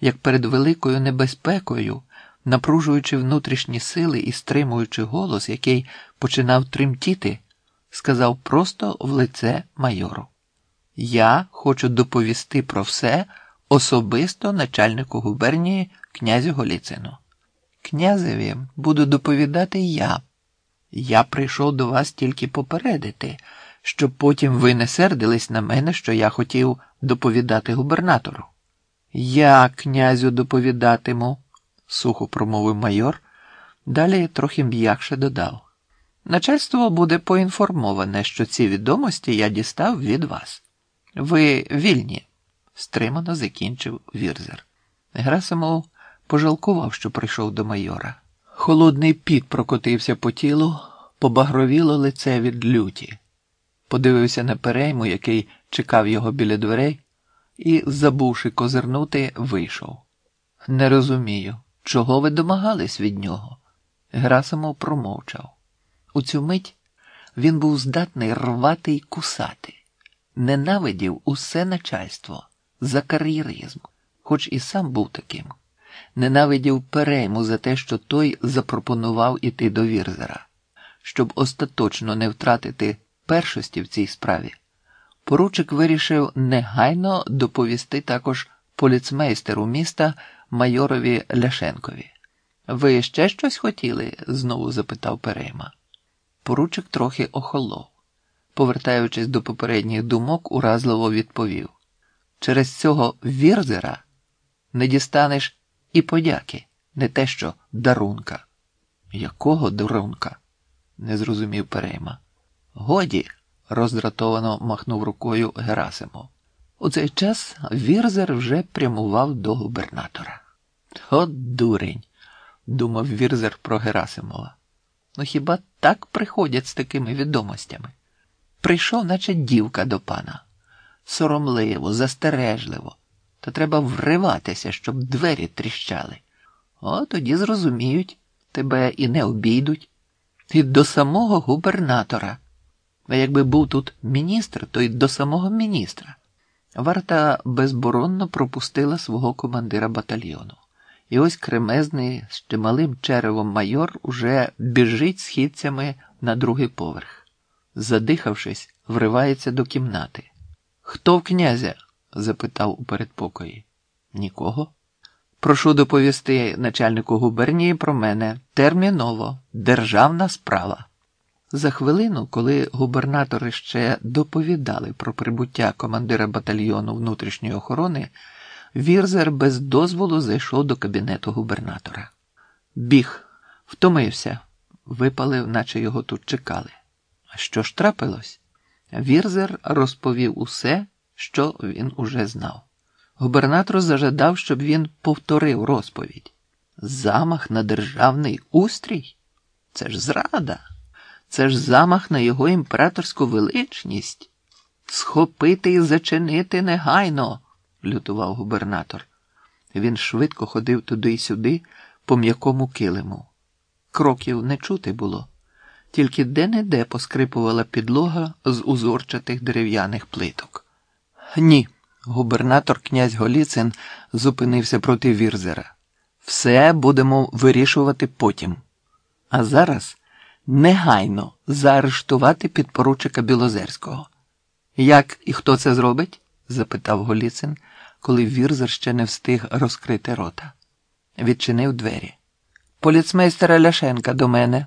як перед великою небезпекою, напружуючи внутрішні сили і стримуючи голос, який починав тремтіти, сказав просто в лице майору. Я хочу доповісти про все особисто начальнику губернії князю Голіцину. Князеві буду доповідати я. Я прийшов до вас тільки попередити, щоб потім ви не сердились на мене, що я хотів доповідати губернатору. Я князю доповідатиму, сухо промовив майор, далі трохи м'якше додав. Начальство буде поінформоване, що ці відомості я дістав від вас. Ви вільні, стримано закінчив Вірзер. Герасимов пожалкував, що прийшов до майора. Холодний піт прокотився по тілу, побагровіло лице від люті. Подивився на перейму, який чекав його біля дверей, і, забувши козирнути, вийшов. Не розумію, чого ви домагались від нього. Герасимов промовчав. У цю мить він був здатний рвати й кусати, ненавидів усе начальство за кар'єризм, хоч і сам був таким. Ненавидів перейму за те, що той запропонував іти до Вірзера, щоб остаточно не втратити першості в цій справі. Поручик вирішив негайно доповісти також поліцмейстеру міста майорові Ляшенкові. Ви ще щось хотіли? знову запитав Перейма. Поручик трохи охолов, повертаючись до попередніх думок, уразливо відповів: через цього вірзера не дістанеш і подяки, не те що дарунка. Якого дарунка? не зрозумів Перейма. Годі, роздратовано махнув рукою Герасимов. У цей час Вірзер вже прямував до губернатора. От дурень, думав Вірзер про Герасимова. Ну хіба так приходять з такими відомостями? Прийшов, наче дівка до пана. Соромливо, застережливо, та треба вриватися, щоб двері тріщали. О, тоді зрозуміють, тебе і не обійдуть. І до самого губернатора. А якби був тут міністр, то й до самого міністра. Варта безборонно пропустила свого командира батальйону. І ось кремезний з чималим черевом майор уже біжить східцями на другий поверх. Задихавшись, вривається до кімнати. Хто в князя? запитав у передпокої. Нікого. Прошу доповісти начальнику губернії про мене терміново, державна справа. За хвилину, коли губернатори ще доповідали про прибуття командира батальйону внутрішньої охорони, Вірзер без дозволу зайшов до кабінету губернатора. Біг, втомився, випалив, наче його тут чекали. А що ж трапилось? Вірзер розповів усе, що він уже знав. Губернатор зажадав, щоб він повторив розповідь. Замах на державний устрій? Це ж зрада. Це ж замах на його імператорську величність. Схопити і зачинити негайно, лютував губернатор. Він швидко ходив туди й сюди по м'якому килиму. Кроків не чути було, тільки де-не-де поскрипувала підлога з узорчатих дерев'яних плиток. Ні, губернатор князь Голіцин зупинився проти Вірзера. Все будемо вирішувати потім. А зараз негайно заарештувати підпоручика Білозерського. Як і хто це зробить? запитав Голіцин, коли Вірзер ще не встиг розкрити рота. Відчинив двері. Поліцмейстера Ляшенка до мене.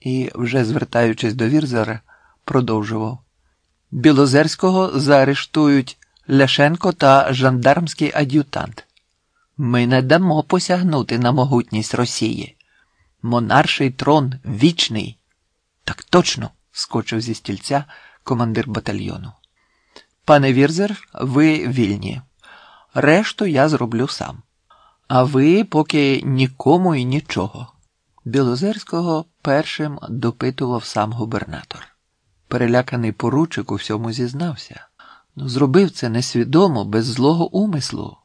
І, вже звертаючись до Вірзера, продовжував. Білозерського заарештують Ляшенко та жандармський ад'ютант. Ми не дамо посягнути на могутність Росії. Монарший трон вічний. Так точно, скочив зі стільця командир батальйону. Пане Вірзер, ви вільні. Решту я зроблю сам. А ви поки нікому і нічого. Білозерського першим допитував сам губернатор. Переляканий поручик у всьому зізнався. Ну, зробив це несвідомо, без злого умислу,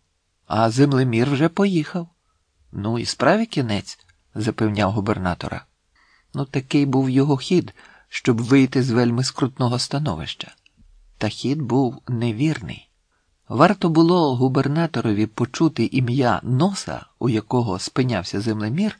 а землемір вже поїхав. Ну і справі кінець, запевняв губернатора. Ну, такий був його хід, щоб вийти з вельми скрутного становища. Та хід був невірний. Варто було губернаторові почути ім'я носа, у якого спинявся землемір.